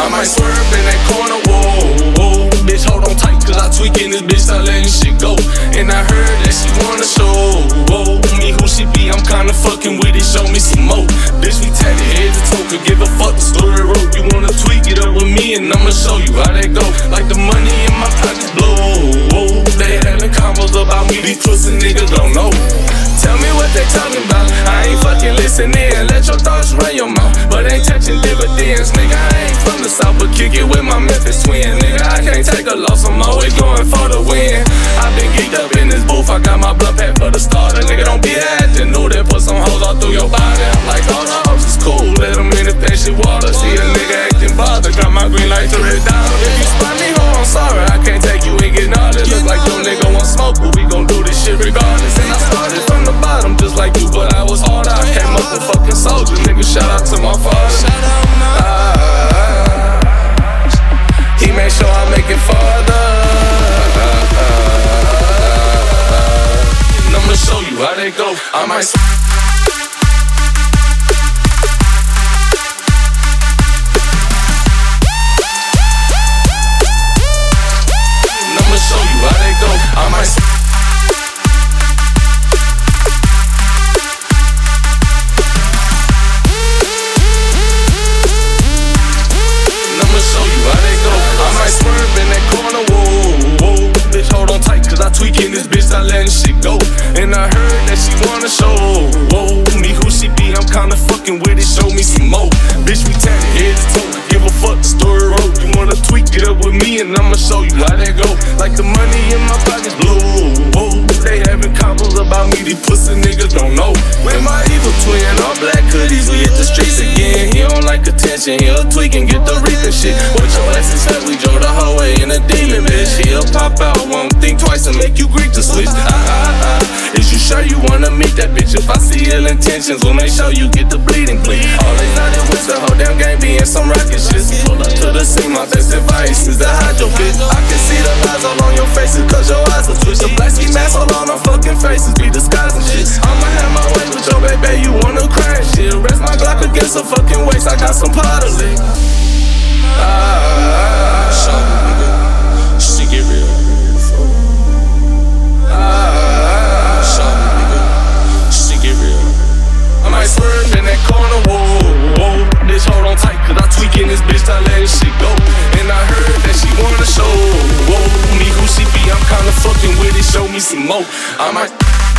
I might swerve in that corner, whoa, whoa. Bitch, hold on tight, cause I tweaking this bitch, not letting shit go. And I heard that she wanna show, whoa, me who she be, I'm kinda fucking with it, show me some more. Bitch, we tatted head to toe, could give a fuck the story rope. You wanna tweak it up with me, and I'ma show you how that go. Like the money in my pockets blow, whoa. They having combos about me, these pussy niggas don't know. Tell me what they talking about, I ain't fucking listening, let your thoughts run your mouth, but ain't touching kick it with my Memphis twin, nigga. I can't take a loss. I'm always going for the win. I've been geeked up in this booth. I got my blood pack for the starter, nigga. Don't be acting new. They put some hoes all through your body. I'm like, all the hoes is cool. Let them in they shit water. See a nigga acting bothered. Got my green light to red down. Go. I might. Fucking with it, show me some more. Bitch, we tatted head to toe, give a fuck, the story wrote. You wanna tweak it up with me, and I'ma show you how that go. Like the money in my pockets, blue, whoa. They having combos about me, these pussy niggas don't know. With my evil twin, all black hoodies, we hit the streets again. He don't like attention, he'll tweak and get the reaping shit. What your ass said, we drove the whole way in a demon, bitch. He'll pop out, won't think twice and make you Greek to switch. Ah, ah, ah. Sure you wanna meet that bitch? If I see ill intentions, we'll make sure you get the bleeding, please. All they that with the whole damn game being some rocket shit. Pull up to the scene, my best advice is to hide your bitch. I can see the lies all on your faces, cause your eyes are. The black ski mask all on our fucking faces, be disguising shit. I'ma have my way with your baby, you wanna crash shit. Rest my Glock against her fucking waist, I got some powder lit. Ah, She show me some more. I might.